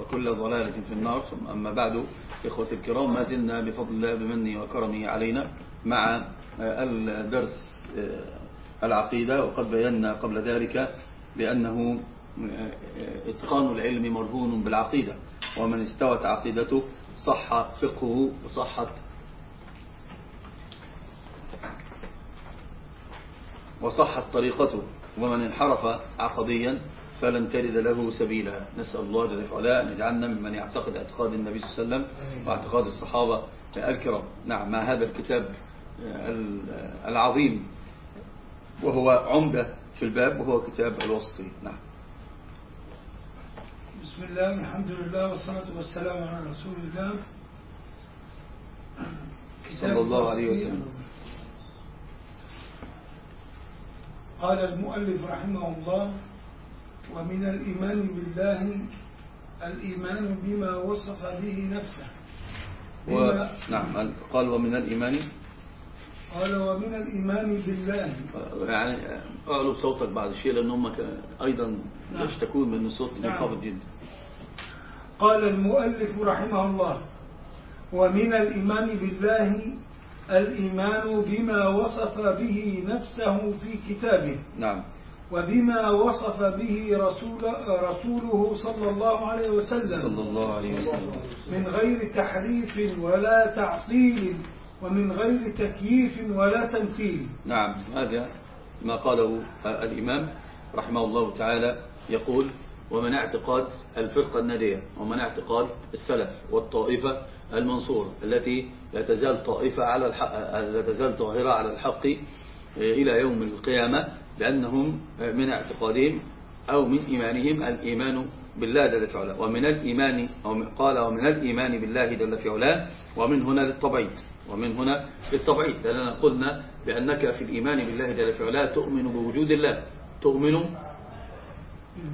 وكل ضلالة في النار. ثم أما بعد إخوة الكرام ما زلنا بفضل الله بمنه وكرمه علينا مع الدرس العقيدة. وقد بينا قبل ذلك بأنه إتقان العلم مرهون بالعقيدة. ومن استوت عقيدته صح فقهه وصحت وصحت طريقته. ومن انحرف عقديا فلن تجد له سبيلا. نسأل الله جل وعلا أن يجعلنا ممن يعتقد اعتقاد النبي صلى الله عليه وسلم واعتقاد الصحابة. الكرام نعم مع هذا الكتاب العظيم. وهو عمدة في الباب وهو كتاب الوسطي نعم. بسم الله الحمد لله والصلاة والسلام على رسول الله. صلى الله عليه وسلم. قال المؤلف رحمه الله ومن الإيمان بالله الإيمان بما وصف به نفسه. و... نعم قال ومن الإيمان؟ قال ومن الإيمان بالله. يعني أعلوا صوتك بعد شيء لأن هم أيضا نعم. يشتكون من الصوت نعم. منخفض جدا؟ قال المؤلف رحمه الله ومن الإيمان بالله الإيمان بما وصف به نفسه في كتابه. نعم. وبما وصف به رسول رسوله صلى الله عليه وسلم صلى الله عليه وسلم. من غير تحريف ولا تعطيل ومن غير تكييف ولا تمثيل. نعم هذا ما قاله الإمام رحمه الله تعالى. يقول ومن اعتقاد الفرقة النادية ومن اعتقاد السلف والطائفة المنصورة التي لا تزال طائفة على الحق لا تزال ظاهرة على الحق إلى يوم القيامة لأنهم من اعتقادهم أو من إيمانهم الإيمان بالله جل في علاه. ومن الإيمان أو قال ومن الإيمان بالله جل في علاه ومن هنا للتبعيد. ومن هنا للتبعيد. لأننا قلنا بأنك في الإيمان بالله جل في علاه تؤمن بوجود الله. تؤمن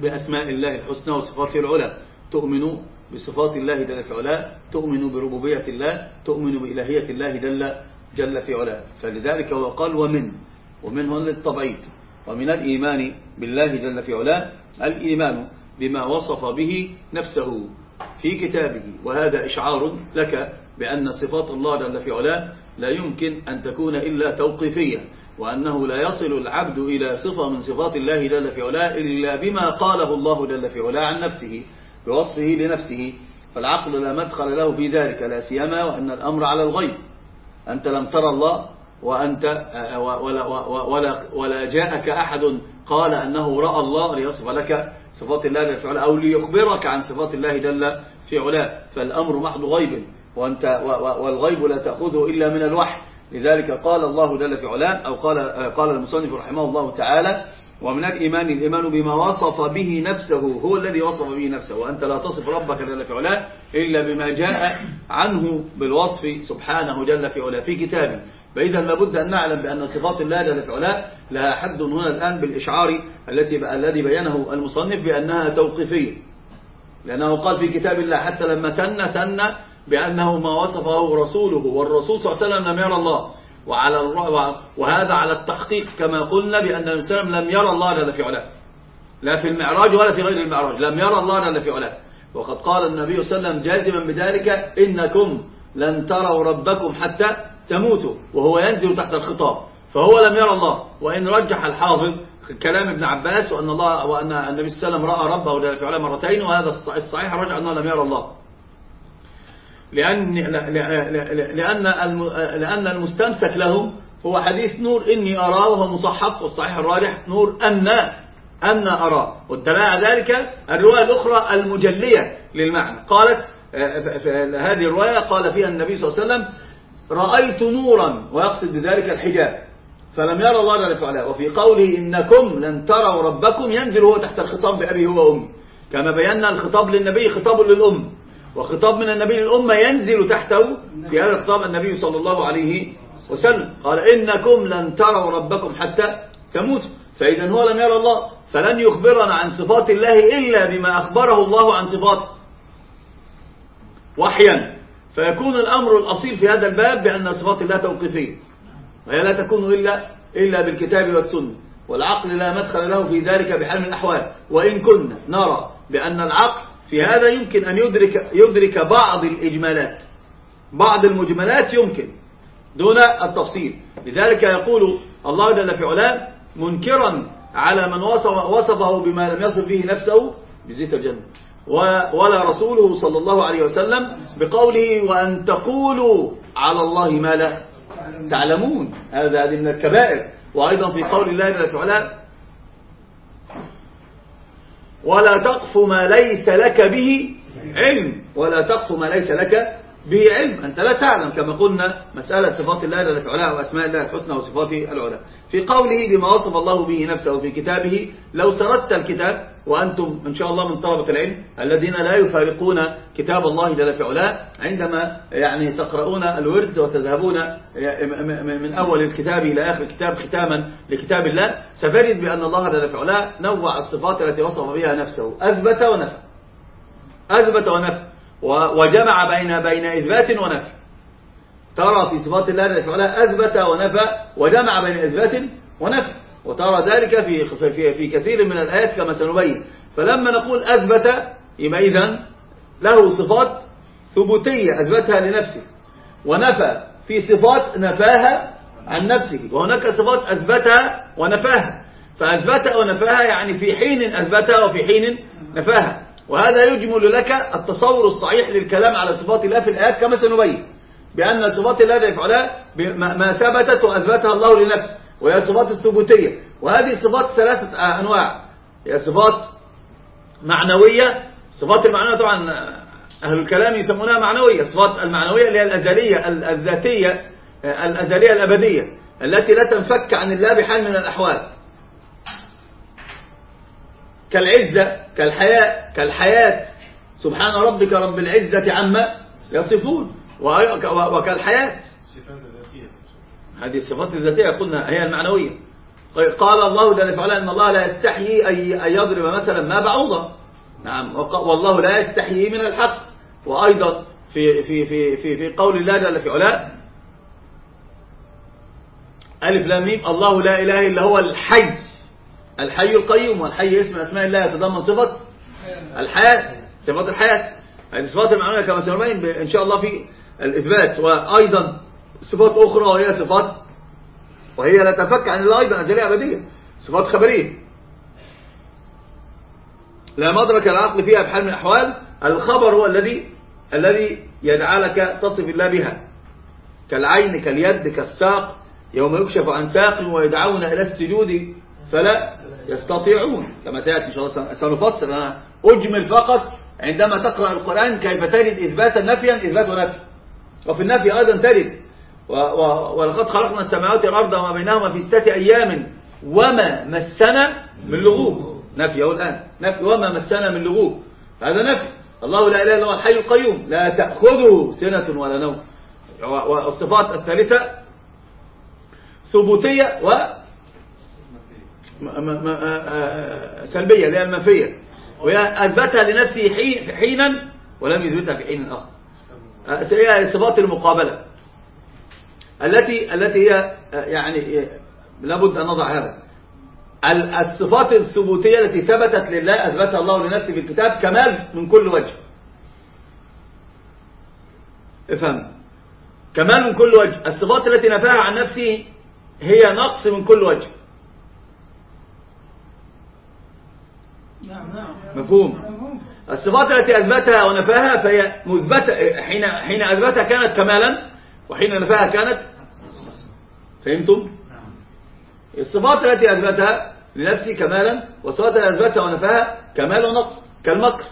بأسماء الله الحسنى وصفاته العلى. تؤمن بصفات الله جل في علاه. تؤمن بربوبية الله. تؤمن بإلهية الله جل جل في علاه. فلذلك هو قال ومن. ومن هنا للتبعيد ومن الإيمان بالله جل في علاه الإيمان بما وصف به نفسه في كتابه. وهذا إشعار لك بأن صفات الله جل في علاه لا يمكن أن تكون إلا توقيفية وأنه لا يصل العبد إلى صفة من صفات الله جل في علاه إلا بما قاله الله جل في علاه عن نفسه بوصفه لنفسه. فالعقل لا مدخل له في ذلك لا سيما وأن الأمر على الغيب. أنت لم ترى الله وأنت ولا, ولا, ولا جاءك أحد قال أنه رأى الله ليصف لك صفات الله جل في علاه أو ليخبرك عن صفات الله جل في علاه. فالأمر محض غيب وأنت والغيب لا تأخذه إلا من الوحي. لذلك قال الله جل في علاه أو قال, قال المصنف رحمه الله تعالى ومن الإيمان الإيمان بما وصف به نفسه هو الذي وصف به نفسه. وأنت لا تصف ربك جل في علاه إلا بما جاء عنه بالوصف سبحانه جل في علاه في كتابه. فإذا لابد أن نعلم بأن صفات الله جل في علاه لها حد هنا الآن بالإشعار التي الذي بينه المصنف بأنها توقيفية. لأنه قال في كتاب الله حتى لما تن سن بأنه ما وصفه رسوله والرسول صلى الله عليه وسلم لم يرى الله. وعلى وهذا على التحقيق كما قلنا بأن وسلم لم يرى الله جل في علاه. لا في المعراج ولا في غير المعراج لم يرى الله جل في علاه. وقد قال النبي صلى الله عليه وسلم جازما بذلك إنكم لن تروا ربكم حتى تموتوا وهو ينزل تحت الخطاب. فهو لم يرى الله. وإن رجح الحافظ كلام ابن عباس وأن الله وأن النبي صلى الله عليه وسلم رأى ربه جل في مرتين وهذا الصحيح رجع أنه لم يرى الله. لأن, لأن, لأن المستمسك لهم هو حديث نور إني أراه وهو مصحف والصحيح الراجح نور أن أن أراه. والدلاء ذلك الرواية الأخرى المجلية للمعنى. قالت في هذه الرواية قال فيها النبي صلى الله عليه وسلم رأيت نورا ويقصد بذلك الحجاب. فلم يرى الله جل وعلا وفي قوله إنكم لن تروا ربكم ينزل هو تحت الخطاب بأبي هو وأمي كما بينا الخطاب للنبي خطاب للأم. وخطاب من النبي للأمة ينزل تحته في هذا الخطاب النبي صلى الله عليه وسلم. قال إنكم لن تروا ربكم حتى تموتوا. فإذا هو لم يرى الله. فلن يخبرنا عن صفات الله إلا بما أخبره الله عن صفاته. وحيا. فيكون الأمر الأصيل في هذا الباب بأن صفات الله توقيفية. وهي لا تكون إلا, إلا بالكتاب والسنة. والعقل لا مدخل له في ذلك بحال من الأحوال. وإن كنا نرى بأن العقل في هذا يمكن أن يدرك, يدرك بعض الإجمالات. بعض المجملات يمكن. دون التفصيل. لذلك يقول الله جل في علاه منكرا على من وصف وصفه بما لم يصف به نفسه بزيت الجنة. ولا رسوله صلى الله عليه وسلم بقوله وأن تقولوا على الله ما لا تعلمون. هذا من الكبائر. وأيضا في قول الله جل وعلا ولا تقف ما ليس لك به علم. ولا تقف ما ليس لك به علم. أنت لا تعلم كما قلنا مسألة صفات الله جل وعلا وأسماء الله الحسنى وصفاته العلى في قوله بما وصف الله به نفسه في كتابه لو سردت الكتاب وأنتم إن شاء الله من طلبة العلم الذين لا يفارقون كتاب الله جل في علاه عندما يعني تقرؤون الورد وتذهبون من أول الكتاب إلى آخر الكتاب ختاما لكتاب الله سفرد بأن الله جل في علاه نوع الصفات التي وصف بها نفسه. أثبت ونفى. أثبت ونفى. وجمع بين بين إثبات ونفي. ترى في صفات الله جل في علاه أثبت ونفى وجمع بين إثبات ونفي. وترى ذلك في في في كثير من الآيات كما سنبين. فلما نقول أثبت يبقى إذن له صفات ثبوتية أثبتها لنفسه. ونفى في صفات نفاها عن نفسه. وهناك صفات أثبتها ونفاها. فأثبت ونفاها يعني في حين أثبتها وفي حين نفاها. وهذا يجمل لك التصور الصحيح للكلام على صفات الله في الآيات كما سنبين. بأن صفات الله يفعلها ما ثبتت وأثبتها الله لنفسه وهي الصفات الثبوتية. وهذه الصفات ثلاثة أنواع. هي صفات معنوية صفات المعنوية طبعا أهل الكلام يسمونها معنوية. صفات المعنوية اللي هي الأزلية الذاتية الأزلية الأبدية التي لا تنفك عن الله بحال من الأحوال. كالعزة كالحياة كالحياة. سبحان ربك رب العزة عما يصفون وكالحياة. هذه الصفات الذاتية قلنا هي المعنوية. قال الله جل وعلا أن الله لا يستحيي أن يضرب مثلا ما بعوضة. نعم والله لا يستحيي من الحق. وأيضا في في في في في قول الله جل في علاه ألف لام ميم الله لا إله إلا هو الحي. الحي القيوم والحي اسم أسماء الله يتضمن صفة الحياة صفات الحياة. هذه صفات المعنوية كما سنبين إن شاء الله في الإثبات. وأيضا صفات أخرى وهي صفات وهي لا تفك عن الله أيضا أزلية أبدية. صفات خبرية. لا مدرك العقل فيها بحال من الأحوال. الخبر هو الذي الذي يجعلك تصف الله بها. كالعين كاليد كالساق. يوم يكشف عن ساق ويدعون إلى السجود فلا يستطيعون. كما سيأتي إن شاء الله سنفسر أنا أجمل فقط عندما تقرأ القرآن كيف تجد إثباتا نفيا إثبات ونفي وفي النفي أيضا تجد. ولقد خلقنا السماوات والأرض وما بينهما في ستة أيام. وما مسنا من لغوب. نفي أهو الآن. نفي. وما مسنا من لغوب. هذا نفي. الله لا إله إلا هو الحي القيوم. لا تأخذه سنة ولا نوم. والصفات الثالثة ثبوتية و سلبية اللي هي المنفية وهي أثبتها لنفسه حينا ولم يثبتها في حين آخر. هي صفات المقابلة. التي التي هي يعني لابد أن نضع هذا. الصفات الثبوتية التي ثبتت لله أثبتها الله لنفسه في الكتاب كمال من كل وجه. افهم. كمال من كل وجه. الصفات التي نفاها عن نفسه هي نقص من كل وجه نعم نعم مفهوم. الصفات التي أثبتها ونفاها فهي مثبتة حين حين أثبتها كانت كمالا وحين نفاها كانت فهمتم؟ الصفات التي أثبتها لنفسه كمالا والصفات التي أثبتها ونفاها كمال ونقص كالمكر.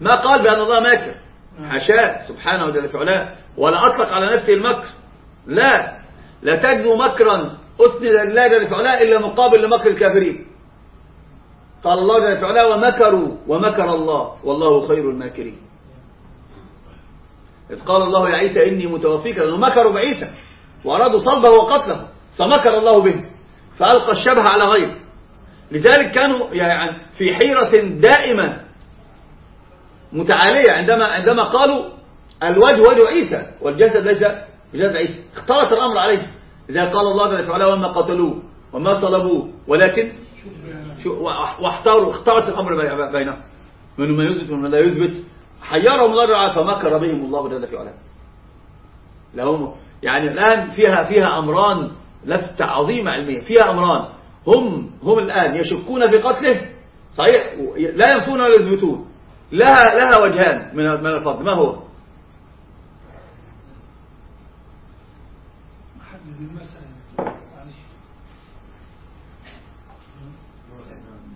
ما قال بأن الله ماكر؟ حاشاه سبحانه وجل في علاه. ولا أطلق على نفسه المكر. لا. لا تجد مكرا أسند لله جل في علاه إلا مقابل لمكر الكافرين. قال الله جل في علاه ومكروا ومكر الله. والله خير الماكرين. إذ قال الله يا عيسى إني متوفيك لأنه مكروا بعيسى وأرادوا صلبه وقتله فمكر الله به فألقى الشبه على غيره. لذلك كانوا يعني في حيرة دائمة متعالية عندما عندما قالوا الوجه وجه عيسى والجسد ليس بجسد عيسى. اختلط الأمر عليه. لذلك قال الله جل وعلا وما قتلوه وما صلبوه ولكن واحتاروا اختلط الأمر بي- بينهم. من ما يثبت ومن لا يثبت حيرهم الله جل فمكر بهم الله جل في علاه. لهم يعني الآن فيها فيها أمران لفتة عظيمة علمية فيها أمران. هم هم الآن يشكون في قتله صحيح؟ لا ينفون ولا يثبتون. لها لها وجهان من من الفضل. ما هو؟ حدد المسألة معلش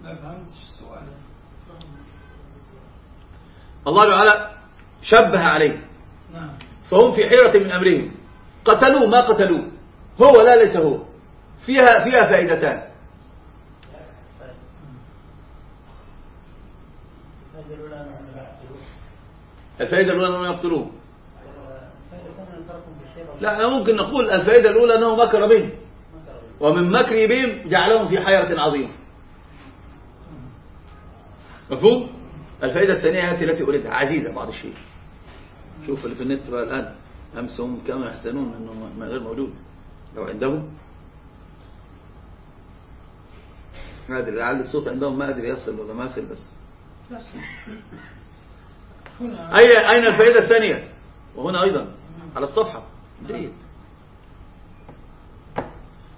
ما فهمتش السؤال الله تعالى شبه عليه. نعم. فهم في حيرة من أمرهم. قتلوه ما قتلوه هو لا ليس هو. فيها فيها فائدتان. الفائدة الأولى أنهم يقتلوه. لا أنا ممكن نقول الفائدة الأولى أنه مكر بهم. ومن مكره بهم جعلهم في حيرة عظيمة. مفهوم؟ الفائدة الثانية هذه التي أريدها عزيزة بعض الشيء. شوف اللي في النت بقى الآن أمس هم كانوا يحزنون أنه ما غير موجود. لو عندهم. ما أدري لعل الصوت عندهم ما أدري يصل ولا ما يصل بس. بس هنا أي أين الفائدة الثانية؟ وهنا أيضا على الصفحة. جيد.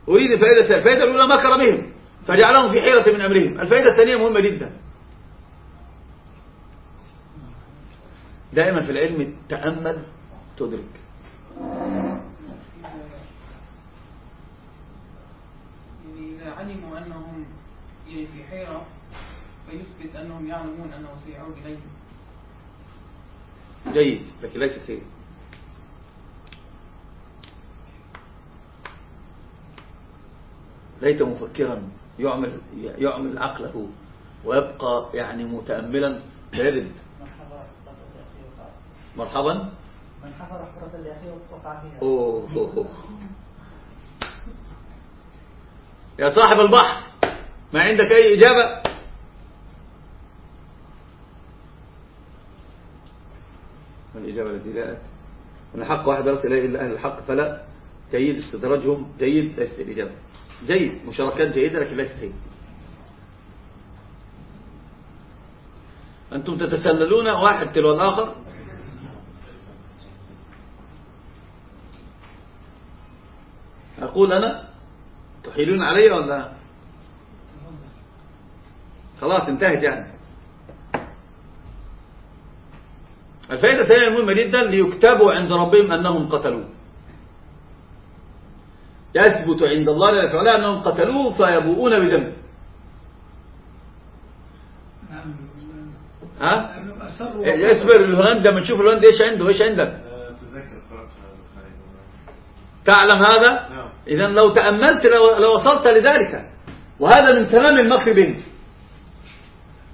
أريد الفائدة الثانية الفائدة الأولى مكر بهم فجعلهم في حيرة من أمرهم. الفائدة الثانية مهمة جدا. دائما في العلم تأمل تدرك. يعني إذا علموا أنهم يعني في حيرة فيثبت أنهم يعلمون أنه سيعود إليهم جيد لكن ليست هي ليت مفكرا يعمل يعمل عقله ويبقى يعني متأملا بارد مرحبا. من حفر حفرة لأخيه وقع فيها أوه أوه أوه. يا صاحب البحر ما عندك أي إجابة؟ ما الإجابة التي جاءت؟ أن الحق واحد لا يصل إليه إلا أهل الحق فلا. جيد استدراجهم جيد ليست الإجابة. جيد مشاركات جيدة لكن ليست هي. أنتم تتسللون واحد تلو الآخر. أقول أنا تحيلون علي ولا خلاص انتهت يعني. الفائدة الثانية المهمة جدا ليكتبوا عند ربهم أنهم قتلوه. يثبت عند الله جل وعلا أنهم قتلوه فيبوؤون بدمه نعم ها؟ اصبر الهولندا ما نشوف الهولندا إيش عنده إيش عندك؟ تعلم هذا؟ نعم. إذا لو تأملت لو لو لذلك. وهذا من تمام المكر بهم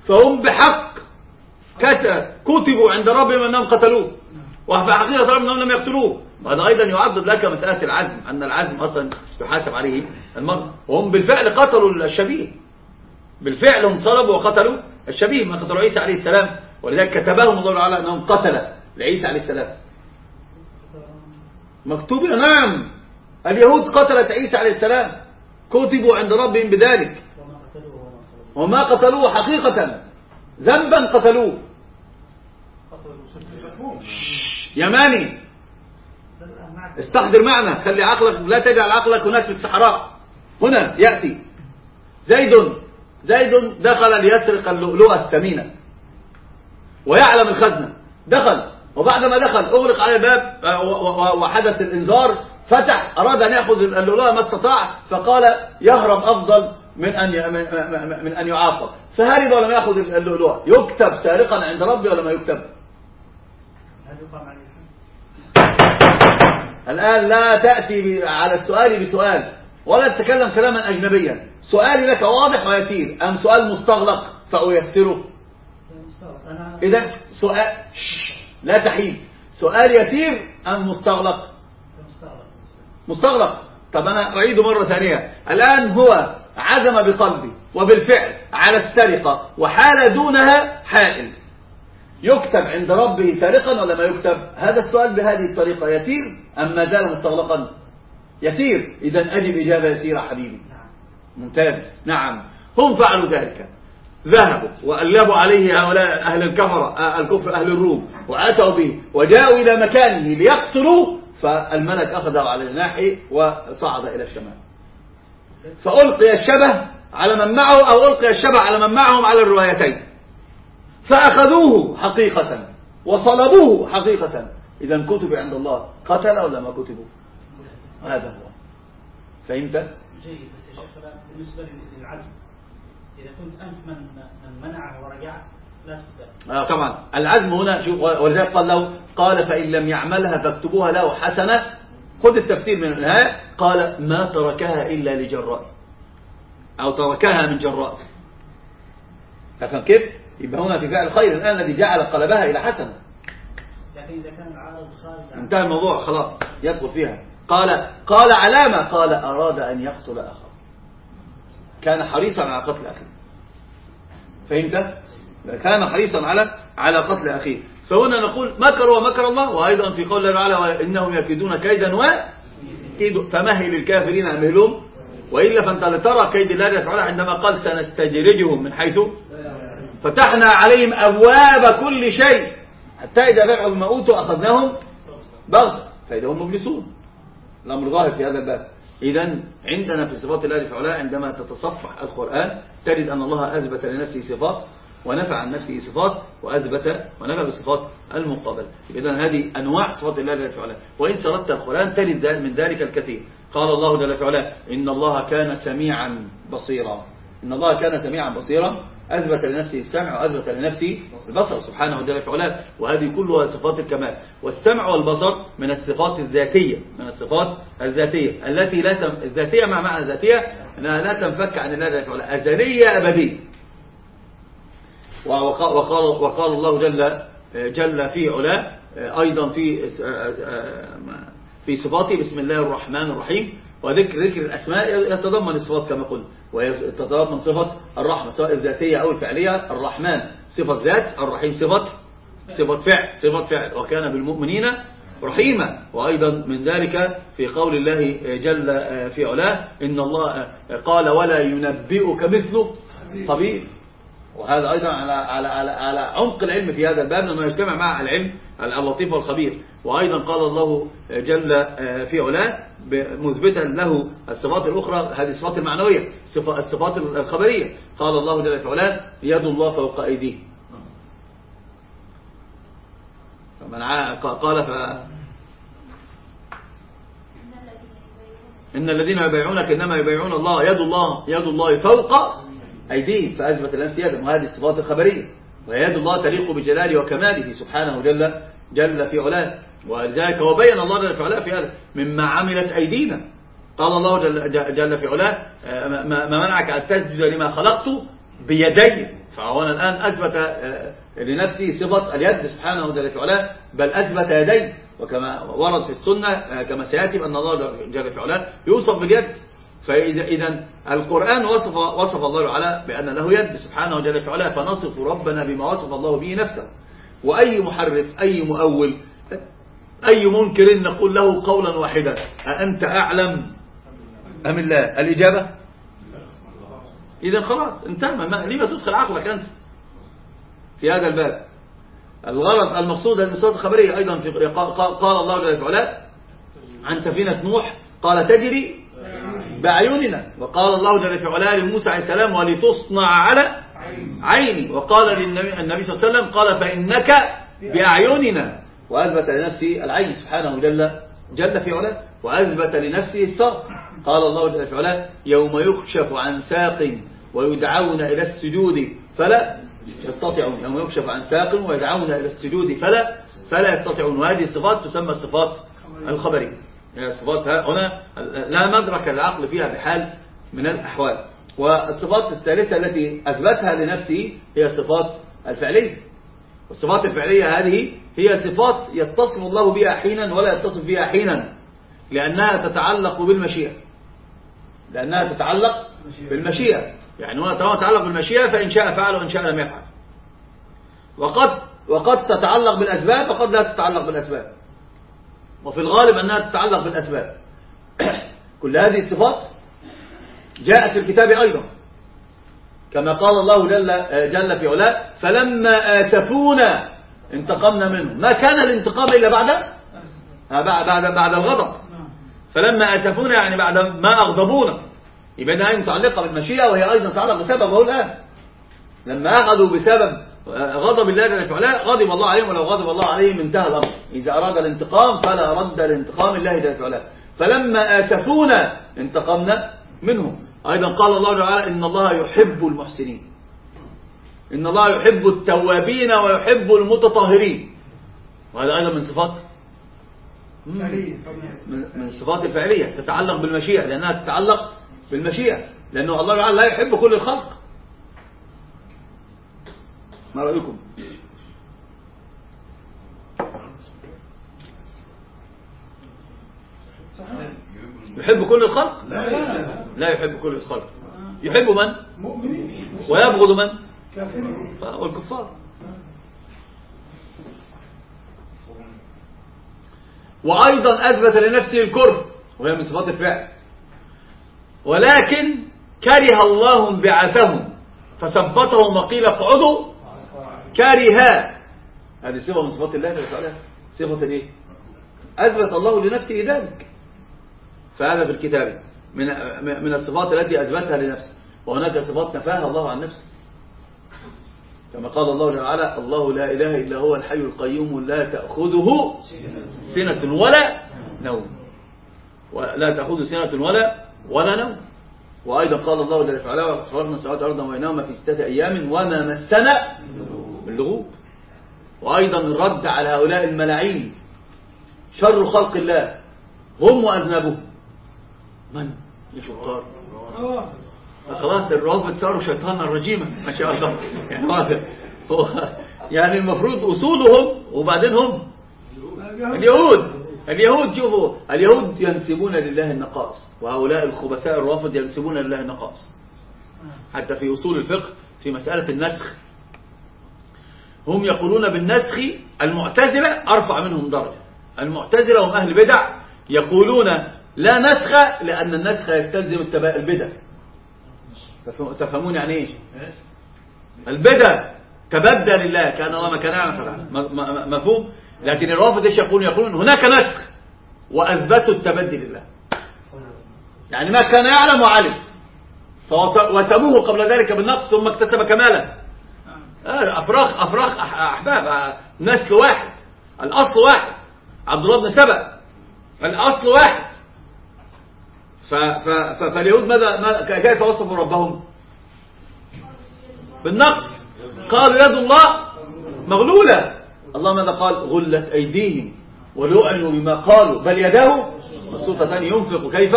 فهم بحق كت- كتبوا عند ربهم أنهم قتلوه. وفي حقيقة ربهم أنهم لم يقتلوه. وهذا أيضا يعضد لك مسألة العزم أن العزم أصلا يحاسب عليه المرء. وهم بالفعل قتلوا الشبيه. بالفعل هم صلبوا وقتلوا الشبيه ما قتلوا عيسى عليه السلام. ولذلك كتبهم الله تعالى أنهم قتل لعيسى عليه السلام. مكتوب نعم. اليهود قتلت عيسى عليه السلام. كتبوا عند ربهم بذلك. وما قتلوه حقيقة. ذنبا قتلوه. يماني استحضر معنا خلي عقلك لا تجعل عقلك هناك في الصحراء. هنا يأتي. زيد زيد دخل ليسرق اللؤلؤة الثمينة. ويعلم الخزنة. دخل. وبعدما دخل أغلق على الباب آه، وحدث الإنذار. فتح أراد أن يأخذ اللؤلؤة ما استطاع فقال يهرب أفضل من أن من- أن يعاقب. فهرب ولم يأخذ اللؤلؤة يكتب سارقا عند ربي ولا ما يكتب؟ الآن لا تأتي على السؤال بسؤال ولا تتكلم كلاما أجنبيا. سؤالي لك واضح ويسير أم سؤال مستغلق فأيسره؟ إذا سؤال لا تحيد. سؤال يسير أم مستغلق. مستغرق. طب أنا أعيد مرة ثانية. الآن هو عزم بقلبي وبالفعل على السرقة وحال دونها حائل. يكتب عند ربه سارقا ولا ما يكتب؟ هذا السؤال بهذه الطريقة يسير أم ما زال مستغلقا يسير. إذا أجب إجابة يسيرة حبيبي. ممتاز. نعم. هم فعلوا ذلك. ذهبوا وألبوا عليه هؤلاء أهل الكفر آه، الكفر أهل الروم وأتوا به وجاءوا إلى مكانه ليقتلوا فالملك أخذه على جناحه وصعد إلى السماء. فألقي الشبه على من معه أو ألقي الشبه على من معهم على الروايتين. فأخذوه حقيقة وصلبوه حقيقة. إذا كتب عند الله قتل ولا ما كتبوا؟ هذا هو. فهمت؟ جيد. بس يا شيخ بالنسبة للعزم إذا كنت أنت من من منعه ورجعت آه طبعا العزم هنا شوف ولذلك قال له قال فإن لم يعملها فاكتبوها له حسنة. خذ التفسير من النهاية قال ما تركها إلا لجراء. أو تركها من جراء. تفهم كيف؟ يبقى هنا في فعل خير. الآن الذي جعل قلبها إلى حسنة. لكن إذا كان العارض عن انتهى الموضوع خلاص يدخل فيها. قال قال علامة قال أراد أن يقتل أخاه. كان حريصا على قتل أخيه. فهمت؟ كان حريصا على على قتل أخيه. فهنا نقول مكر ومكر الله وأيضا في قول الله تعالى وإنهم يكيدون كيدا وكيد فمهل الكافرين أمهلهم وإلا فأنت لترى كيد الله وعلا عندما قال سنستدرجهم من حيث فتحنا عليهم أبواب كل شيء. حتى إذا باعوا بما أوتوا أخذناهم بغتة. فإذا هم مبلسون. الأمر ظاهر في هذا الباب. إذا عندنا في صفات الله وعلا عندما تتصفح القرآن تجد أن الله أثبت لنفسه صفات ونفع عن نفسه صفات وأثبت ونفع بصفات المقابلة إذا هذه أنواع صفات الله جل وعلا. وإن سردت القرآن تجد من ذلك الكثير. قال الله جل وعلا إن الله كان سميعا بصيرا. إن الله كان سميعا بصيرا. أثبت لنفسه السمع وأثبت لنفسه البصر. سبحانه جل وعلا. وهذه كلها صفات الكمال. والسمع والبصر من الصفات الذاتية. من الصفات الذاتية. التي لا تم... الذاتية مع معنى ذاتية أنها لا تنفك عن الله جل وعلا. أزلية أبدية. وقال, وقال, وقال الله جل جل في علاه أيضا في في صفاته بسم الله الرحمن الرحيم وذكر ذكر الأسماء يتضمن الصفات كما قلنا ويتضمن صفة الرحمة سواء الذاتية أو الفعلية الرحمن صفة ذات الرحيم صفة صفة فعل صفة فعل وكان بالمؤمنين رحيما. وأيضا من ذلك في قول الله جل في علاه إن الله قال ولا ينبئك مثله. طبيب وهذا أيضا على على على على عمق العلم في هذا الباب لأنه يجتمع مع العلم اللطيف والخبير. وأيضا قال الله جل في علاه مثبتا له الصفات الأخرى هذه الصفات المعنوية الصفات الخبرية. قال الله جل في علاه يد الله فوق أيديه فمن قال ف إن الذين يبايعونك إنما يبايعون الله. يد الله يد الله فوق أيديهم فأثبت لنفسه يدا وهذه الصفات الخبرية. ويد الله تليق بجلاله وكماله سبحانه جل جل في علاه. ولذلك وبين الله جل في علاه في هذا مما عملت أيدينا. قال الله جل, جل في علاه ما منعك أن تسجد لما خلقت؟ بيدي. فهو الآن أثبت لنفسه صفة اليد سبحانه جل في علاه بل أثبت يدي وكما ورد في السنة كما سيأتي أن الله جل في علاه يوصف باليد. فإذا إذا القرآن وصف وصف الله تعالى بأن له يد سبحانه جل في علاه فنصف ربنا بما وصف الله به نفسه. وأي محرف أي مؤول أي منكر نقول له قولا واحدا. أأنت أعلم أم الله؟ الإجابة؟ إذا خلاص انتهى. لما تدخل عقلك أنت؟ في هذا الباب. الغرض المقصود المصادر الخبرية أيضا في قال الله جل وعلا عن سفينة نوح؟ قال تجري بأعيننا وقال الله جل وعلا لموسى عليه السلام ولتصنع على عيني. وقال للنبي صلى الله عليه وسلم قال فإنك بأعيننا. وأثبت لنفسه العين. سبحانه جل جل في علاه. وأثبت لنفسه الساق قال الله جل في علاه يوم يكشف عن ساق ويدعون إلى السجود فلا يستطيعون. يوم يكشف عن ساق ويدعون إلى السجود فلا فلا يستطيعون. وهذه الصفات تسمى الصفات الخبرية. هي صفات هنا لا مدرك العقل فيها بحال من الأحوال. والصفات الثالثة التي أثبتها لنفسه هي الصفات الفعلية. والصفات الفعلية هذه هي صفات يتصف الله بها حينا ولا يتصف بها حينا لأنها تتعلق بالمشيئة. لأنها تتعلق بالمشيئة. يعني هنا طالما تتعلق بالمشيئة فإن شاء فعل وإن شاء لم يفعل. وقد وقد تتعلق بالأسباب وقد لا تتعلق بالأسباب. وفي الغالب أنها تتعلق بالأسباب. كل هذه الصفات جاءت في الكتاب أيضا. كما قال الله جل, جل في علاه فلما آتفونا انتقمنا منهم. ما كان الانتقام إلا بعد؟ بعد بعد الغضب. فلما آتفونا يعني بعد ما أغضبونا. يبقى ده متعلقة بالمشيئة وهي أيضا تتعلق بسبب هو الآن. لما أخذوا بسبب غضب الله جل وعلا غضب الله عليهم ولو غضب الله عليهم انتهى الأمر. إذا أراد الانتقام فلا رد لانتقام الله جل وعلا فلما آتفونا انتقمنا منهم. أيضا قال الله تعالى إن الله يحب المحسنين. إن الله يحب التوابين ويحب المتطهرين. وهذا أيضا من صفات من الصفات الفعلية تتعلق بالمشيئة لأنها تتعلق بالمشيئة. لأنه الله تعالى لا يحب كل الخلق. ما رأيكم يحب كل الخلق؟ لا. يحب كل الخلق. يحب من؟ ويبغض من؟ والكفار. وأيضا أثبت لنفسه الكره وهي من صفات الفعل. ولكن كره الله انبعاثهم فثبتهم وقيل اقعدوا كرها هذه صفة من صفات الله تعالى صفة إيه؟ أثبت الله لنفسه ذلك. فهذا في الكتاب. من من الصفات التي أثبتها لنفسه. وهناك صفات نفاها الله عن نفسه. كما قال الله تعالى الله لا إله إلا هو الحي القيوم لا تأخذه سنة ولا نوم. ولا تأخذه سنة ولا ولا نوم. وأيضا قال الله جل وعلا وخلقنا السماوات والأرض وبينهما في ستة أيام وما مسنا من لغوب وأيضا الرد على هؤلاء الملاعين شر خلق الله هم وأذنبهم من؟ الشطار خلاص الروافد صاروا شيطانا رجيما ما شاء الله. يعني يعني المفروض أصولهم وبعدين هم. اليهود. اليهود شوفوا اليهود ينسبون لله النقائص وهؤلاء الخبثاء الرافض ينسبون لله النقائص. حتى في أصول الفقه في مسألة النسخ هم يقولون بالنسخ المعتزلة أرفع منهم درجة. المعتزلة هم أهل بدع يقولون لا نسخ لأن النسخ يستلزم البدع. تفهمون يعني إيش؟ البدع تبدى لله كان الله ما كان يعلم مفهوم؟ لكن الرافض إيش يقولون؟ يقولون هناك نسخ وأثبتوا التبدي لله. يعني ما كان يعلم وعلم. وتموه قبل ذلك بالنقص ثم اكتسب كمالا. افراخ أفراخ أحباب نسل واحد الأصل واحد عبد الله بن سبأ الأصل واحد. فاليهود ماذا كيف وصفوا ربهم؟ بالنقص. قالوا يد الله مغلولة. الله ماذا قال؟ غلت أيديهم ولعنوا بما قالوا. بل يداه مبسوطتان ينفق. كيف؟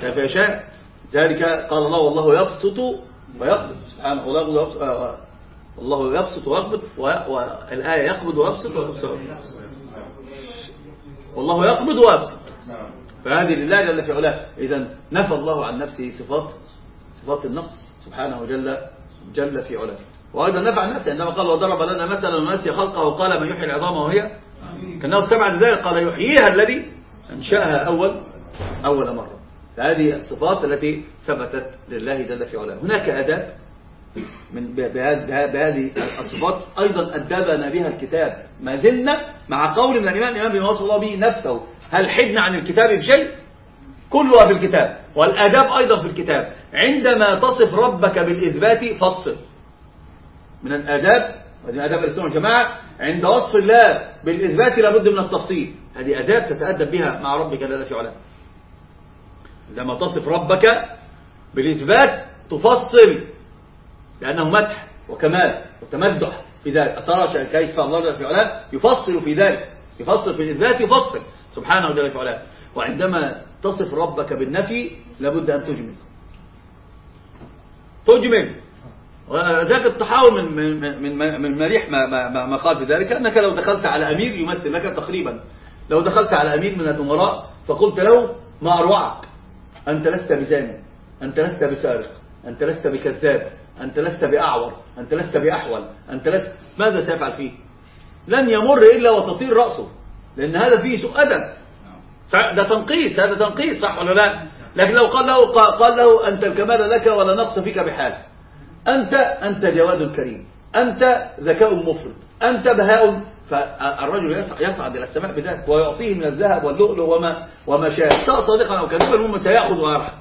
كيف يشاء. ذلك قال الله والله يبسط ويقبض سبحانه الله والله يبسط ويقبض والآية يقبض ويبسط ويبسط والله يقبض ويبسط. فهذه لله جل في علاه. إذا نفى الله عن نفسه صفات صفات النقص سبحانه جل جل في علاه. وأيضا نفع عن نفسه عندما قال وضرب لنا مثلا ونسي خلقه وقال من يحيي العظام وهي كأنه استمع ذلك قال يحييها الذي أنشأها أول أول مرة. فهذه الصفات التي ثبتت لله جل في علاه. هناك أداة من بهذه الصفات. أيضا أدبنا بها الكتاب. ما زلنا مع قول من الإمام الإمام بما وصف الله به نفسه. هل حدنا عن الكتاب بشيء؟ كلها في الكتاب. والآداب أيضا في الكتاب. عندما تصف ربك بالإثبات فصل. من الآداب وهذه آداب الإسلام والجماعة عند وصف الله بالإثبات لابد من التفصيل. هذه آداب تتأدب بها مع ربك جل في علاه لما تصف ربك بالإثبات تفصل. لأنه مدح وكمال وتمدح في ذلك. ترى كيف الله جل في علاه يفصل في ذلك. يفصل في الإثبات يفصل. سبحانه جل في علاه وعندما تصف ربك بالنفي لابد أن تجمل. تجمل. وذاك التحاول من من من من مريح ما ما ما قال في ذلك أنك لو دخلت على أمير يمثل لك تقريبا. لو دخلت على أمير من الأمراء فقلت له ما أروعك؟ أنت لست بزاني. أنت لست بسارق. أنت لست بكذاب. أنت لست بأعور أنت لست بأحول أنت لست ماذا سيفعل فيه؟ لن يمر إلا وتطير رأسه لأن هذا فيه سوء أدب. ده تنقيص هذا تنقيص صح ولا لا؟ لكن لو قال له قال له أنت الكمال لك ولا نقص فيك بحال. أنت أنت جواد كريم أنت ذكاء مفرط أنت بهاء. فالرجل يصعد إلى السماء بذلك ويعطيه من الذهب واللؤلؤ وما وما شاء. سواء صادقا أو كذبا المهم سيأخذ ويرحم.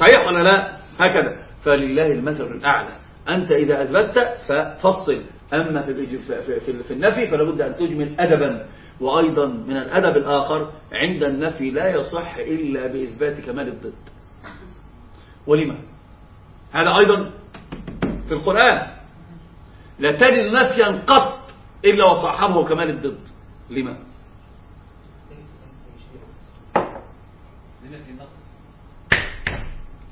صحيح ولا لا؟ هكذا. فلله المثل الأعلى. أنت إذا أثبتت ففصل. أما في في في, في النفي فلا بد أن تجمل أدبا. وأيضا من الأدب الآخر عند النفي لا يصح إلا بإثبات كمال الضد. ولما؟ هذا أيضا في القرآن. لا تجد نفيا قط إلا وصاحبه كمال الضد. لما؟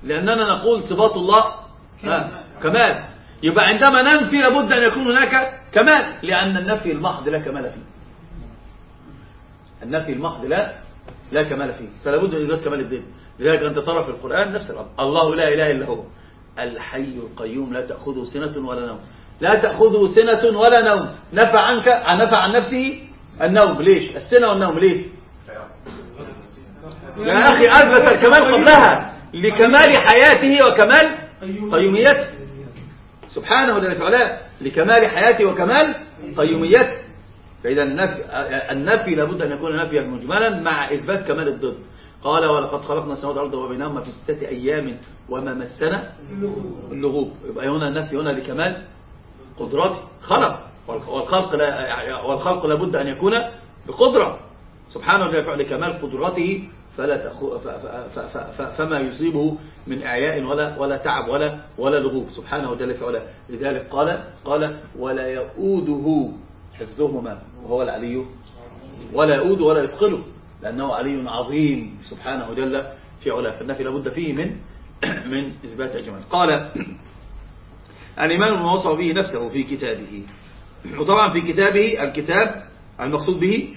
لأننا نقول صفات الله. كمال. يبقى عندما ننفي لابد أن يكون هناك كمال لأن النفي المحض لا كمال فيه. النفي المحض لا لا كمال فيه. فلا بد من إيجاد كمال الضد لذلك أنت ترى في القرآن نفس الأمر. الله لا إله إلا هو. الحي القيوم لا تأخذه سنة ولا نوم. لا تأخذه سنة ولا نوم. نفى عنك نفى عن نفسه النوم. ليش؟ السنة والنوم ليه؟ يا أخي أثبت الكمال قبلها لكمال حياته وكمال قيوميته. سبحانه وتعالى لكمال حياته وكمال قيوميته. فإذا النفي, النفي لابد أن يكون نفيا مجملا مع إثبات كمال الضد. قال ولقد خلقنا السماوات والأرض وبينهما في ستة أيام وما مسنا اللغوب. يبقى هنا النفي هنا لكمال قدرته خلق. والخلق لا والخلق لابد أن يكون بقدرة. سبحانه وتعالى لكمال قدرته فلا فما يصيبه من إعياء ولا ولا تعب ولا ولا لغوب. سبحانه وتعالى وعلا لذلك قال قال ولا يؤوده حفظهما. وهو العلي. ولا يؤود ولا يثقله. لأنه علي عظيم. سبحانه جل في علاه. فالنفي لابد فيه من من إثبات الجمال. قال الإيمان ما وصف به نفسه في كتابه. وطبعا في كتابه الكتاب المقصود به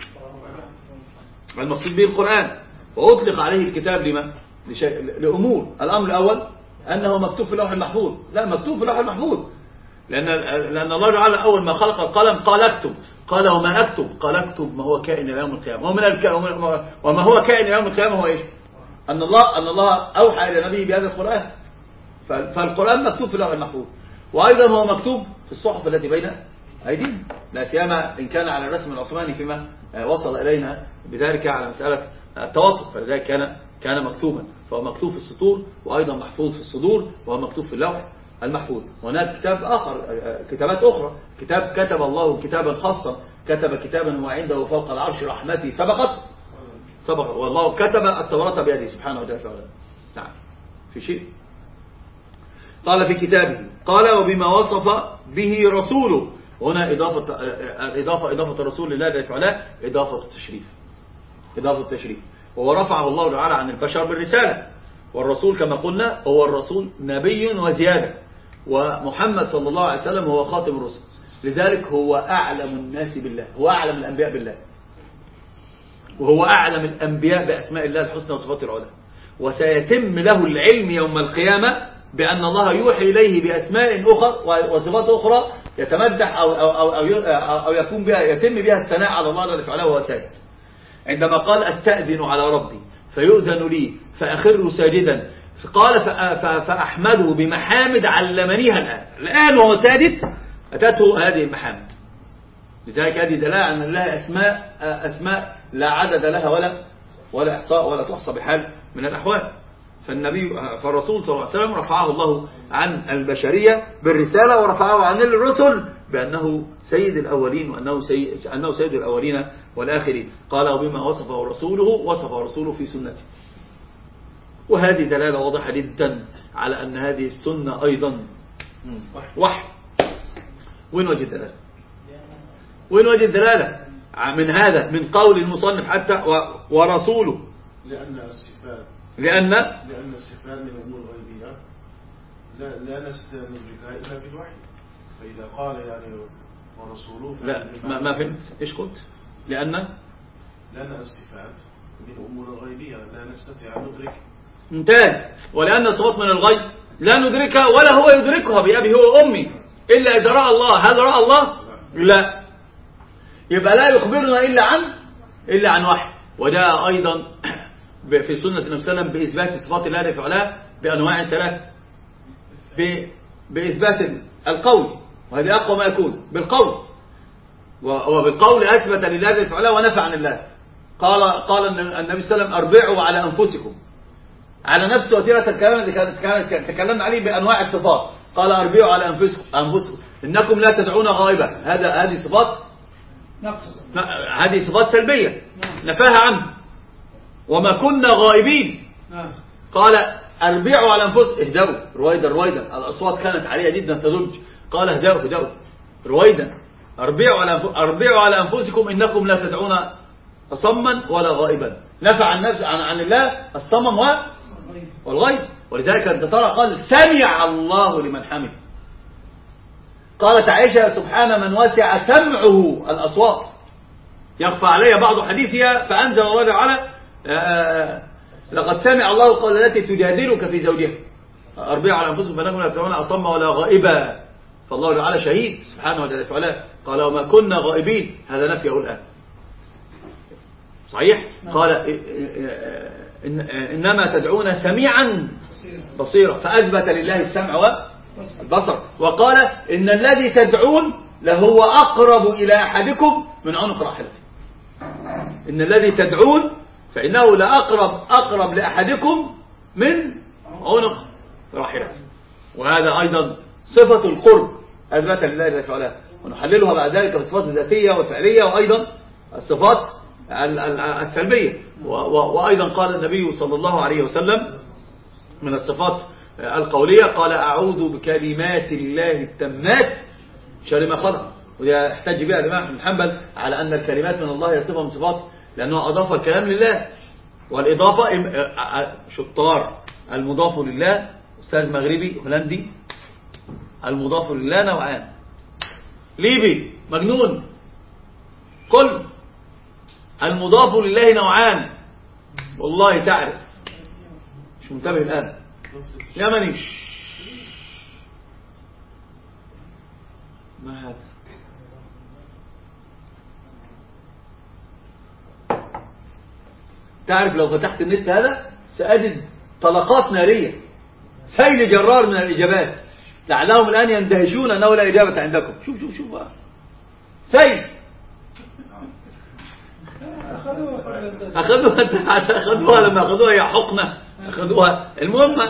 المقصود به القرآن. وأطلق عليه الكتاب لما؟ لأمور. الأمر الأول أنه مكتوب في اللوح المحفوظ. لا مكتوب في اللوح المحفوظ. لأن, لأن الله تعالى أول ما خلق القلم قال اكتب. قال وما أكتب. قال اكتب ما هو كائن إلى يوم القيامة. ومن الك... وما هو كائن إلى يوم القيامة هو إيش؟ أن الله, أن الله أوحى إلى نبيه بهذا القرآن. فالقرآن مكتوب في اللوح المحفوظ. وأيضا هو مكتوب في الصحف التي بين أيدينا لا سيما إن كان على الرسم العثماني فيما وصل إلينا بذلك على مسألة التواتر فلذلك كان كان مكتوبا. فهو مكتوب في السطور وأيضا محفوظ في الصدور وهو مكتوب في اللوح المحفوظ. وهناك كتاب آخر كتابات أخرى. كتاب كتب الله كتابا خاصا. كتب كتابا هو عنده فوق العرش رحمتي. سبقت؟ سبق والله كتب التوراة بيده سبحانه وتعالى. نعم. في شيء؟ قال في كتابه قال وبما وصف به رسوله. هنا إضافة إضافة إضافة الرسول لله جل وعلا إضافة التشريف. إضافة التشريف وهو رفعه الله تعالى عن البشر بالرسالة. والرسول كما قلنا هو الرسول نبي وزيادة. ومحمد صلى الله عليه وسلم هو خاتم الرسل. لذلك هو أعلم الناس بالله. هو أعلم الأنبياء بالله. وهو أعلم الأنبياء بأسماء الله الحسنى وصفات العلى. وسيتم له العلم يوم القيامة بأن الله يوحي إليه بأسماء أخرى وصفات أخرى يتمدح أو, أو, أو, أو, أو يكون بها يتم بها الثناء على الله الذي فعله وهو ساجد. عندما قال أستأذن على ربي فيؤذن لي فأخر ساجدا. قال فأحمده بمحامد علمنيها الآن. الآن وهو ساجد أتته هذه المحامد. لذلك هذه دلاله أن الله أسماء أسماء لا عدد لها ولا ولا إحصاء ولا تحصى بحال من الأحوال. فالنبي فالرسول صلى الله عليه وسلم رفعه الله عن البشرية بالرسالة ورفعه عن الرسل بأنه سيد الأولين وأنه سيد, أنه سيد الأولين والآخرين. قال وبما وصفه رسوله وصفه رسوله في سنته وهذه دلالة واضحة جدا على أن هذه السنة أيضا وحي وين وجه الدلالة؟ وين وجه الدلالة؟ من هذا من قول المصنف حتى ورسوله. لأن الصفات لأن لأن الصفات من الأمور الغيبية لا لا نستطيع أن ندركها إلا بالوحي فإذا قال يعني ورسوله لا ما, ما فهمت؟ إيش قلت؟ لأن لأن الصفات من الأمور الغيبية لا نستطيع أن ندرك. ممتاز. ولأن الصفات من الغيب لا ندركها ولا هو يدركها بأبي هو أمي إلا إذا رأى الله. هل رأى الله؟ لا. يبقى لا يخبرنا إلا عن إلا عن وحي. وجاء أيضا في سنة النبي صلى الله عليه وسلم بإثبات صفات الله جل وعلا بأنواع ثلاثة ب- بإثبات القول وهذه أقوى ما يكون بالقول. وبالقول أثبت لله جل وعلا ونفى عن الله. قال قال النبي صلى الله عليه وسلم أربعوا على أنفسكم. على نفس وتيرة الكلام اللي كانت كانت تكلمنا عليه بأنواع الصفات. قال أربعوا على أنفسكم أنفسكم. إنكم لا تدعون غائبا هذا هذه صفات نقص. هذه صفات سلبية. نفاها عنه. وما كنا غائبين. نعم. قال أربعوا على أنفسكم اهدوا رويدا رويدا. الأصوات كانت عالية جدا تضج قال اهدوا اهدوا رويدا. أربعوا على أربعوا على أنفسكم إنكم لا تدعون صما ولا غائبا. نفع عن نفس عن, عن الله الصمم و- والغيب. ولذلك أنت ترى قال سمع الله لمن حمد. قالت عائشة سبحان من وسع سمعه الأصوات. يخفى علي بعض حديثها فأنزل الله تعالى آه، لقد سمع الله قول التي تجادلك في زوجها. أربعوا على أنفسكم لا تدعون أصم ولا غائبا فالله تعالى شهيد سبحانه وتعالى قال وما كنا غائبين. هذا نفيه الآن. صحيح؟ قال إ- إن- إنما تدعون سميعا بصيرا. فأثبت لله السمع والبصر. وقال إن الذي تدعون لهو أقرب إلى أحدكم من عنق راحلته. إن الذي تدعون فإنه لأقرب أقرب لأحدكم من عنق راحلته. وهذا أيضا صفة القرب. أثبت لله جل وعلا. ونحللها بعد ذلك بالصفات الذاتية والفعلية وأيضا الصفات ال- ال- السلبية. وأيضا قال النبي صلى الله عليه وسلم من الصفات القولية قال أعوذ بكلمات الله التامات شر ما خلق. احتج بها الإمام بن حنبل على أن الكلمات من الله هي صفة من صفات لأنه أضاف الكلام لله. والإضافة شطار. المضاف لله. أستاذ مغربي هولندي. المضاف لله نوعان. ليبي مجنون. قل المضاف لله نوعان. والله تعرف. مش منتبه الآن. يمني. ما هذا؟ تعرف لو فتحت النت هذا سأجد طلقات نارية سيل جرار من الإجابات. لعلهم الآن يندهشون أنه لا إجابة عندكم. شوف شوف شوف. بقى. سيل. أخذوها. أخذوها لما أخذوها هي حقنة. أخذوها. المهم.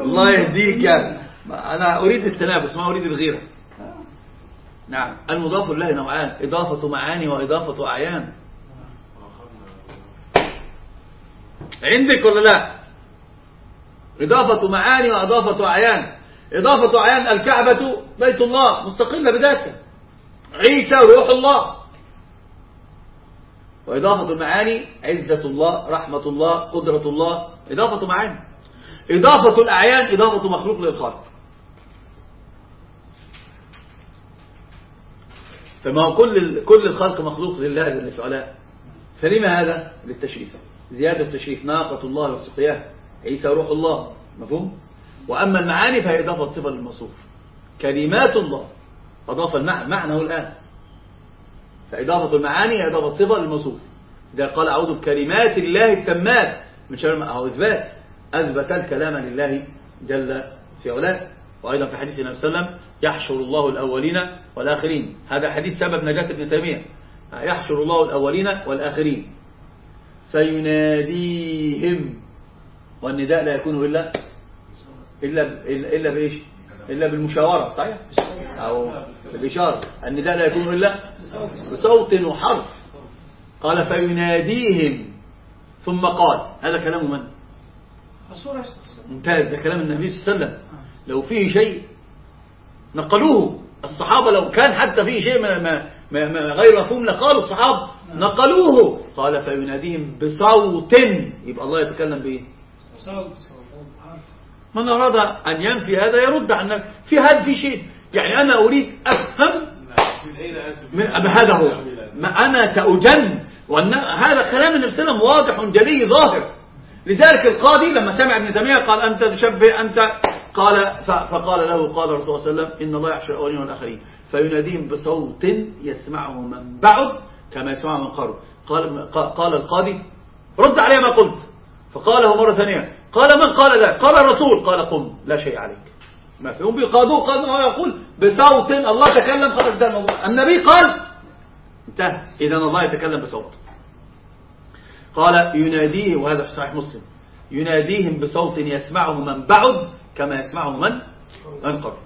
الله يهديك يعني أنا أريد التنافس ما أريد الغيرة. نعم. المضاف لله نوعان إضافة معاني وإضافة أعيان. عندك ولا لا؟ إضافة معاني وإضافة أعيان. إضافة أعيان الكعبة بيت الله مستقلة بذاتها. عيسى روح الله. وإضافة المعاني عزة الله رحمة الله قدرة الله. إضافة معاني. إضافة الأعيان إضافة مخلوق للخالق. فما هو كل كل الخلق مخلوق لله جل في فلما هذا؟ للتشريف. زيادة التشريف ناقة الله وسقياها عيسى روح الله. مفهوم؟ وأما المعاني فهي إضافة صفة للموصوف. كلمات الله أضاف المعنى معنى الآن. فإضافة المعاني هي إضافة صفة للموصوف. إذا قال أعوذ بكلمات الله التامات من شر ما أو إثبات أثبت الكلام لله جل في علاه. وأيضا في حديث النبي صلى الله عليه وسلم يحشر الله الأولين والآخرين. هذا حديث سبب نجاة ابن تيمية. يحشر الله الأولين والآخرين. فيناديهم والنداء لا يكون إلا إلا إلا, بإيش؟ إلا بالمشاورة صحيح؟ أو بالإشارة. النداء لا يكون إلا بصوت وحرف. قال فيناديهم. ثم قال. هذا كلام من؟ ممتاز. ده كلام النبي صلى الله عليه وسلم. لو فيه شيء نقلوه. الصحابة لو كان حتى فيه شيء ما ما ما غير مفهوم لقالوا الصحابة. نقلوه. قال فيناديهم بصوت. يبقى الله يتكلم صوت من أراد أن ينفي هذا يرد عن في هذا في شيء. يعني أنا أريد أفهم من هذا هو. ما أنا سأجن. وأن هذا كلام النبي صلى الله عليه وسلم واضح جلي ظاهر. لذلك القاضي لما سمع ابن تيمية قال أنت تشبه أنت قال فقال له قال الرسول صلى الله عليه وسلم إن الله يحشر الأولين والآخرين. فيناديهم بصوت يسمعه من بعد كما يسمعه من قرب. قال قال القاضي رد علي ما قلت. فقاله مرة ثانية قال من قال ذلك قال الرسول. قال قم لا شيء عليك. ما فيهم بيقاضوه قاضي هو يقول. بصوت الله تكلم خلاص ده النبي قال انتهى. إذا الله يتكلم بصوت. قال يناديه وهذا في صحيح مسلم. يناديهم بصوت يسمعه من بعد كما يسمعه من من قرب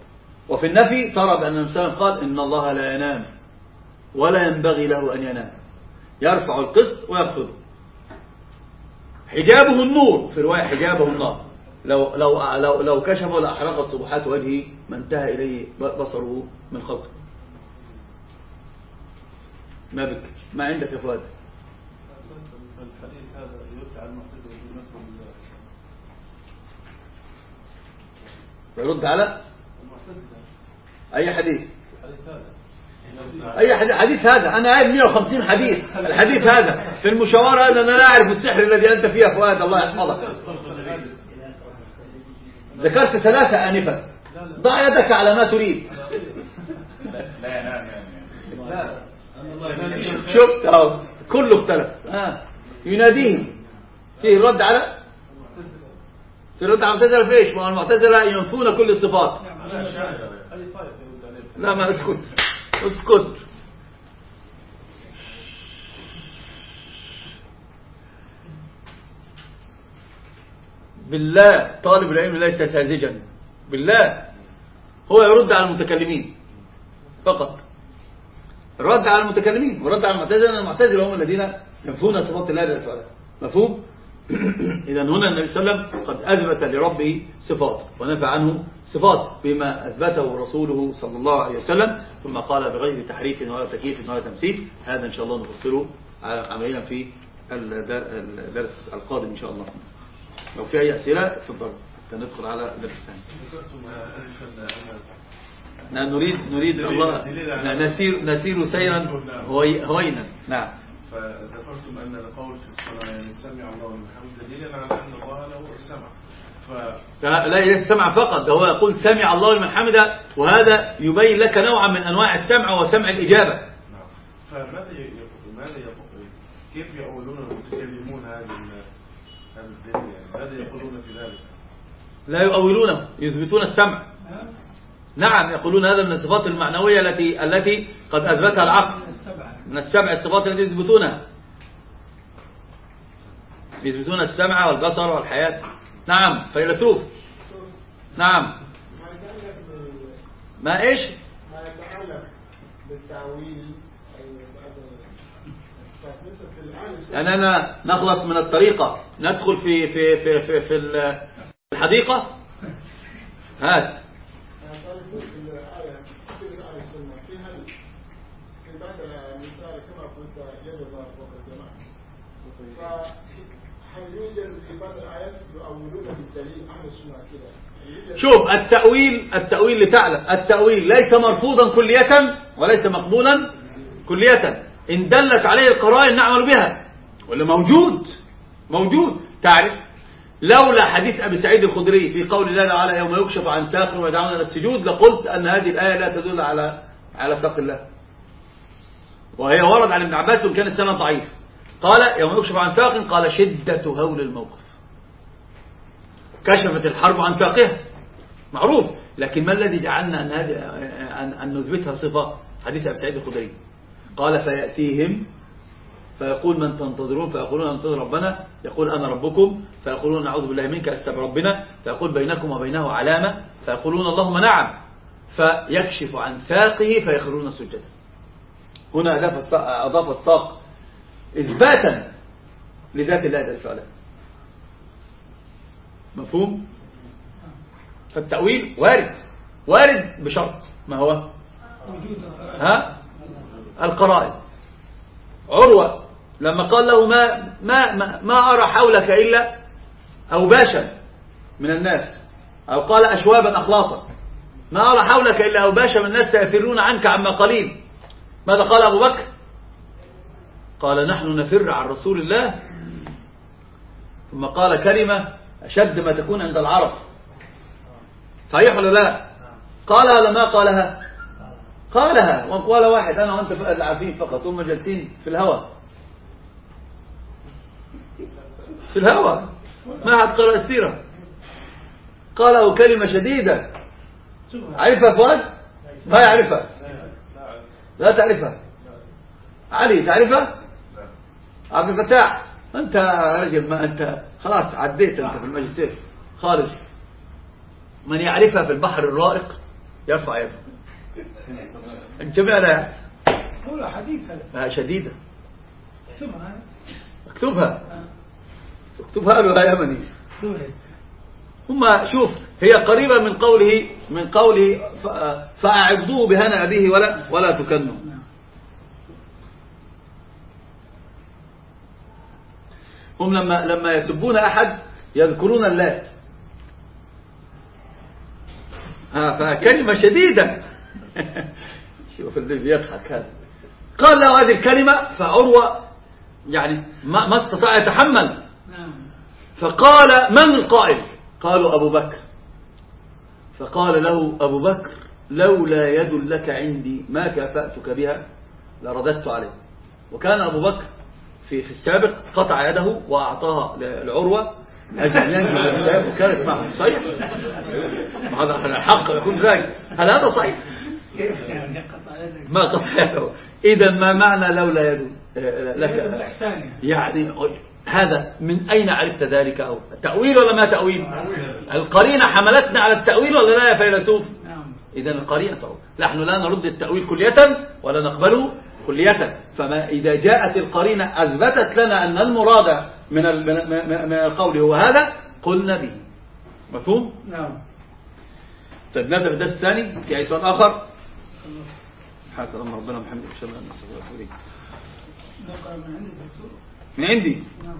وفي النفي ترى بأن النبي قال إن الله لا ينام. ولا ينبغي له أن ينام. يرفع القسط ويخفضه حجابه النور. في رواية حجابه النار لو لو لو لو كشفه لأحرقت سبحات وجهه ما انتهى إليه بصره من خلقه. ما بك ما عندك يا فؤاد الحديث هذا يرجع المعتزلة بمفهوم يرد على المعتزلة أي حديث؟ الحديث هذا أي حديث, هذا. أنا قايل 150 حديث. الحديث هذا. في المشاورة هذا أنا لا أعرف السحر الذي أنت فيه فؤاد. الله يحفظك. ذكرت ثلاثة آنفا. ضع يدك على ما تريد. لا ينام يعني شفت أهو. كله اختلف. آه. يناديهم. فيه الرد على؟ في الرد على المعتزلة في إيش؟ ما المعتزلة ينفون كل الصفات. لا ما أسكت. اسكت. بالله طالب العلم ليس ساذجا. بالله. هو يرد على المتكلمين. فقط. الرد على المتكلمين ورد على المعتزلة المعتزلة هم الذين ينفون صفات الله. جل وعلا مفهوم؟ اذا هنا النبي صلى الله عليه وسلم قد أثبت لربه صفات ونفى عنه صفات بما أثبته رسوله صلى الله عليه وسلم ثم قال بغير تحريف ولا تكييف ولا تمثيل. هذا إن شاء الله نفسره عمليا في الدرس القادم إن شاء الله. لو في أي أسئلة اتفضل. ندخل على الدرس الثاني. نعم نريد نريد الله نسير نسير سيرا هوي هوينا. نعم. فذكرتم أن القول في الصلاة يعني سمع الله لمن حمده دليلا على أن الله له السمع ف لا ليس سمع فقط هو يقول سمع الله لمن حمده وهذا يبين لك نوعا من أنواع السمع وسمع الإجابة. نعم. فماذا يقول ماذا يقول كيف يقولون المتكلمون هذه ال- هذا الدليل يعني ماذا يقولون في ذلك؟ لا يؤولونه يثبتون السمع. نعم. يقولون هذا من الصفات المعنوية التي التي قد أثبتها العقل. السبعة من السمع الصفات التي يثبتونها يثبتون السمع والبصر والحياة. نعم فيلسوف. نعم. ما إيش؟ ما يتعلق بالتعويل السنة أننا نخلص من الطريقة. ندخل في في في في, في الحديقة. هات طالب في الآية في الآية السنة في هل في بعد المثال كما قلت يد الله فوق الجماعة فهل يوجد في بعض الآيات يؤولون بالدليل أهل السنة كده. يوجد- شوف التأويل التأويل لتعلم. التأويل ليس مرفوضا كلية وليس مقبولا كلية. إن دلت عليه القرائن نعمل بها. ولا موجود؟ موجود. تعرف لولا حديث أبي سعيد الخدري في قول الله تعالى يوم يكشف عن ساق ويدعون إلى السجود لقلت أن هذه الآية لا تدل على على ساق الله. وهي ورد عن ابن عباس وإن كان السنة ضعيف. قال يوم يكشف عن ساق قال شدة هول الموقف. كشفت الحرب عن ساقها. معروف. لكن ما الذي جعلنا أن, أن, نثبتها صفة؟ حديث أبي سعيد الخدري. قال فيأتيهم فيقول من تنتظرون؟ فيقولون ننتظر ربنا. يقول أنا ربكم. فيقولون نعوذ بالله منك أستب ربنا فيقول بينكم وبينه علامة. فيقولون اللهم نعم. فيكشف عن ساقه فيخرون سجدا. هنا أضاف الساق, إثباتا لذات الله جل وعلا مفهوم؟ فالتأويل وارد وارد بشرط. ما هو؟ ها؟ القرائن. عروة لما قال له ما ما ما, أرى حولك إلا أوباشا من الناس أو قال أشوابا أخلاطا ما أرى حولك إلا أوباشا من الناس سيفرون عنك عما قليل. ماذا قال أبو بكر؟ قال نحن نفر عن رسول الله. ثم قال كلمة أشد ما تكون عند العرب. صحيح ولا لا؟ قالها ولا ما قالها؟ قالها. وقال واحد أنا وأنت عارفين فقط هم جالسين في الهوى. في الهوى. ما حد قرأ السيرة. قاله كلمة شديدة. عرفها فؤاد ما يعرفها. لا تعرفها. علي تعرفها؟ عبد الفتاح. أنت رجل ما أنت خلاص عديت أنت في الماجستير. خالص. من يعرفها في البحر الرائق يرفع يده. حديث هذا. آه، شديدة. سمع اكتبها. اكتبها له يا يمني هم شوف هي قريبة من قوله من قوله ف- فأعظوه بهنا أبيه ولا ولا تكنوا. هم لما لما يسبون أحد يذكرون اللات. ها فكلمة شديدة. شوف اللي بيضحك هذا. قال له هذه الكلمة فعروة يعني ما, ما استطاع يتحمل. نعم. فقال من القائل؟ قالوا أبو بكر. فقال له أبو بكر لولا يد لك عندي ما كافأتك بها لرددت عليه. وكان أبو بكر في في السابق قطع يده وأعطاها لعروة أجل ينجز الكتاب وكانت معه. صحيح؟ هذا الحق يكون ذلك. هل هذا صحيح؟ ما قطع يده. إذا ما معنى لولا يد آه، لك؟ يعني. يعني هذا من أين عرفت ذلك أو تأويل ولا ما تأويل؟ القرينة حملتنا على التأويل ولا لا يا فيلسوف؟ نعم. إذا القرينة تأويل نحن لا نرد التأويل كلية ولا نقبله كلية. فما إذا جاءت القرينة أثبتت لنا أن المراد من من القول هو هذا قلنا به. مفهوم؟ نعم. طيب نبدأ بالدرس الثاني. في أي سؤال آخر؟ حتى لما ربنا محمد إن شاء الله. نستغفر من عندي؟ نعم.